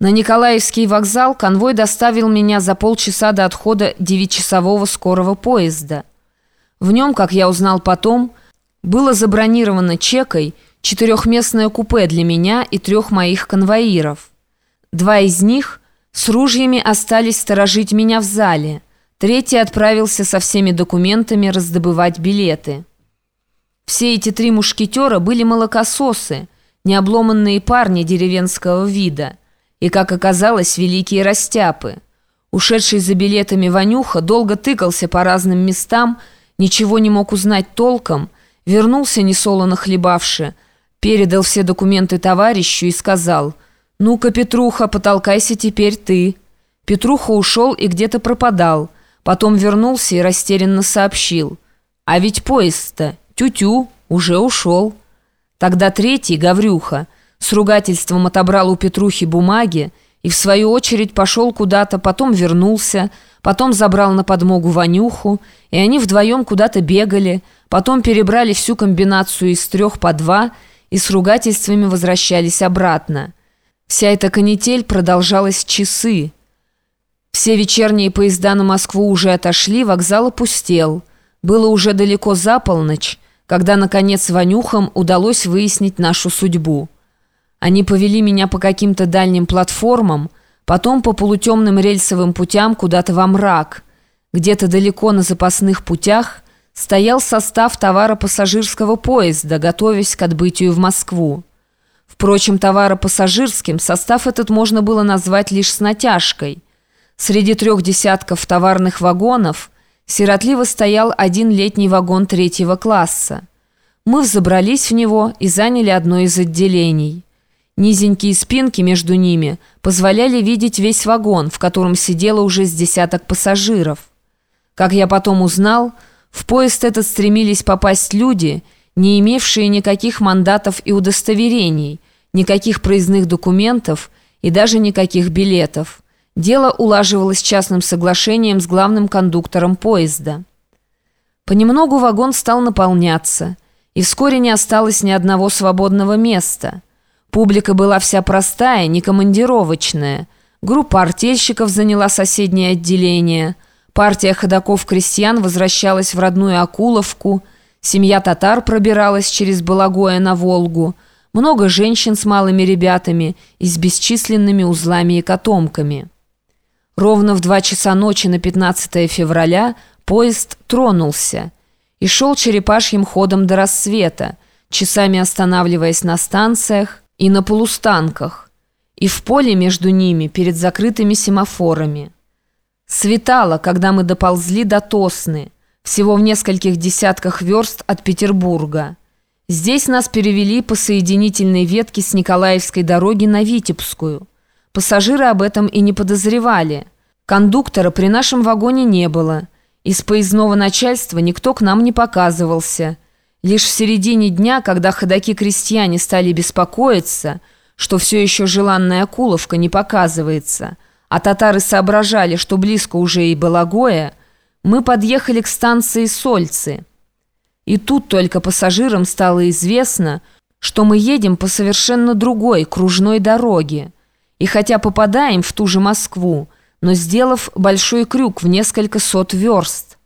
На Николаевский вокзал конвой доставил меня за полчаса до отхода девятичасового скорого поезда. В нем, как я узнал потом, было забронировано чекой четырехместное купе для меня и трех моих конвоиров. Два из них с ружьями остались сторожить меня в зале, третий отправился со всеми документами раздобывать билеты. Все эти три мушкетера были молокососы, необломанные парни деревенского вида – и, как оказалось, великие растяпы. Ушедший за билетами Ванюха долго тыкался по разным местам, ничего не мог узнать толком, вернулся несолоно хлебавши, передал все документы товарищу и сказал «Ну-ка, Петруха, потолкайся теперь ты». Петруха ушел и где-то пропадал, потом вернулся и растерянно сообщил «А ведь поезд-то, тю-тю, уже ушел». Тогда третий, Гаврюха, с ругательством отобрал у Петрухи бумаги и в свою очередь пошел куда-то, потом вернулся, потом забрал на подмогу Ванюху, и они вдвоем куда-то бегали, потом перебрали всю комбинацию из трех по два и с ругательствами возвращались обратно. Вся эта канитель продолжалась часы. Все вечерние поезда на Москву уже отошли, вокзал опустел. Было уже далеко за полночь, когда, наконец, Ванюхам удалось выяснить нашу судьбу. Они повели меня по каким-то дальним платформам, потом по полутемным рельсовым путям куда-то во мрак. Где-то далеко на запасных путях стоял состав товаропассажирского поезда, готовясь к отбытию в Москву. Впрочем, товаропассажирским состав этот можно было назвать лишь с натяжкой. Среди трех десятков товарных вагонов сиротливо стоял один летний вагон третьего класса. Мы взобрались в него и заняли одно из отделений. Низенькие спинки между ними позволяли видеть весь вагон, в котором сидело уже с десяток пассажиров. Как я потом узнал, в поезд этот стремились попасть люди, не имевшие никаких мандатов и удостоверений, никаких проездных документов и даже никаких билетов. Дело улаживалось частным соглашением с главным кондуктором поезда. Понемногу вагон стал наполняться, и вскоре не осталось ни одного свободного места – Публика была вся простая, не командировочная. Группа артельщиков заняла соседнее отделение. Партия ходаков-крестьян возвращалась в родную Акуловку. Семья татар пробиралась через Балагое на Волгу. Много женщин с малыми ребятами и с бесчисленными узлами и котомками. Ровно в два часа ночи на 15 февраля поезд тронулся и шел черепашьим ходом до рассвета, часами останавливаясь на станциях, и на полустанках, и в поле между ними перед закрытыми семафорами. Светало, когда мы доползли до Тосны, всего в нескольких десятках верст от Петербурга. Здесь нас перевели по соединительной ветке с Николаевской дороги на Витебскую. Пассажиры об этом и не подозревали. Кондуктора при нашем вагоне не было. Из поездного начальства никто к нам не показывался – Лишь в середине дня, когда ходаки-крестьяне стали беспокоиться, что все еще желанная Акуловка не показывается, а татары соображали, что близко уже и Балагоя, мы подъехали к станции Сольцы. И тут только пассажирам стало известно, что мы едем по совершенно другой кружной дороге. И хотя попадаем в ту же Москву, но сделав большой крюк в несколько сот верст,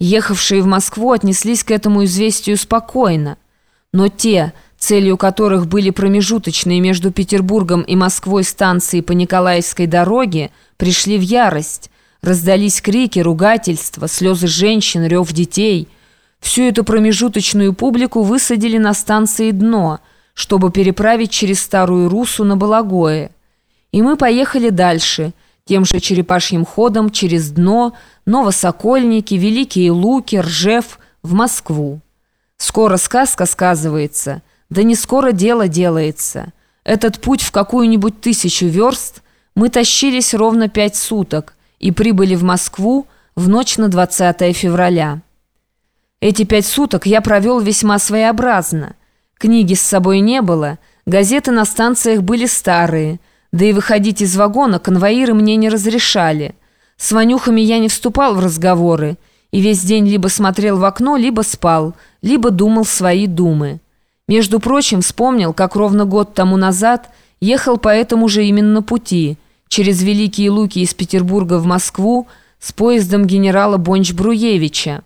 Ехавшие в Москву отнеслись к этому известию спокойно, но те, целью которых были промежуточные между Петербургом и Москвой станции по Николаевской дороге, пришли в ярость. Раздались крики, ругательства, слезы женщин, рев детей. Всю эту промежуточную публику высадили на станции «Дно», чтобы переправить через Старую Русу на Балагое. И мы поехали дальше – тем же черепашьим ходом через дно, Новосокольники, Великие Луки, Ржев в Москву. Скоро сказка сказывается, да не скоро дело делается. Этот путь в какую-нибудь тысячу верст мы тащились ровно пять суток и прибыли в Москву в ночь на 20 февраля. Эти пять суток я провел весьма своеобразно. Книги с собой не было, газеты на станциях были старые – да и выходить из вагона конвоиры мне не разрешали. С Ванюхами я не вступал в разговоры и весь день либо смотрел в окно, либо спал, либо думал свои думы. Между прочим, вспомнил, как ровно год тому назад ехал по этому же именно пути, через Великие Луки из Петербурга в Москву с поездом генерала Бонч-Бруевича.